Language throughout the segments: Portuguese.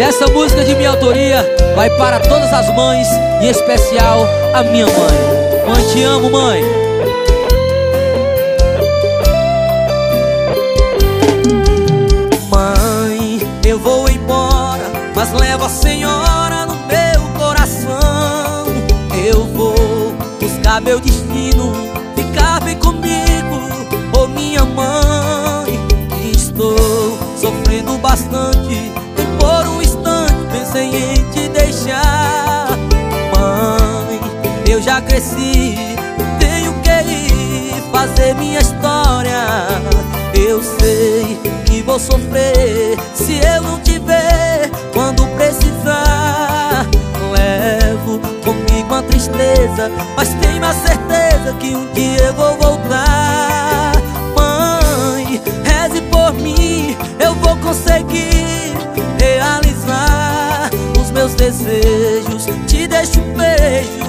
E essa música de minha autoria vai para todas as mães, em especial a minha mãe. Mãe, te amo, mãe. Mãe, eu vou embora, mas levo a senhora no meu coração. Eu vou buscar meu destino, ficar bem comigo, oh minha mãe. Estou sofrendo bastante deixar Mãe, eu já cresci Tenho que ir fazer minha história. Eu sei que vou sofrer Se eu não te ver. Quando precisar Levo comigo a tristeza. Mas tenho a certeza que um dia eu vou voltar desejos Te deixo um beijo,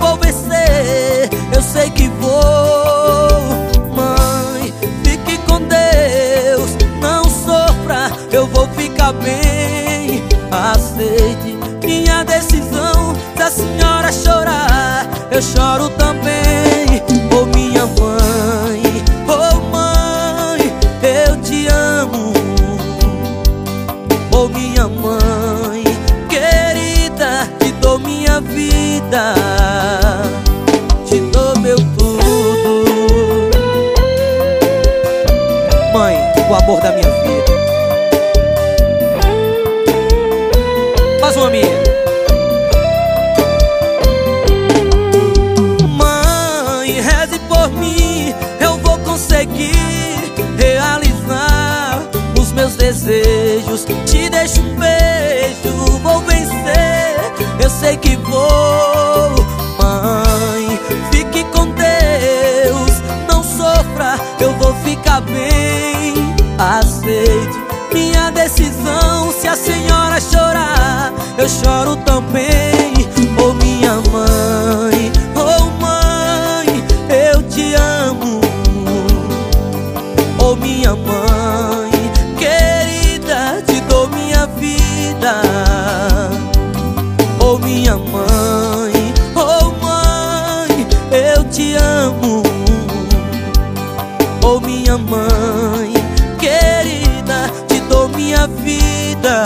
vou vencer. Eu sei que vou Mãe, fique com Deus Não sofra, eu vou ficar bem. Aceite minha decisão Se a senhora chorar, eu choro também. Oh minha mãe, oh mãe, eu te amo vida, te dou meu tudo. Mãe, o amor da minha vida. Mais uma minha. Mãe, reze por mim, eu vou conseguir realizar os meus desejos. Te deixo um ficar bem. Aceite minha decisão. Se a senhora chorar, eu choro também. Oh, minha mãe, oh, mãe, eu te amo. Oh, minha mãe, minha mãe querida, te dou minha vida.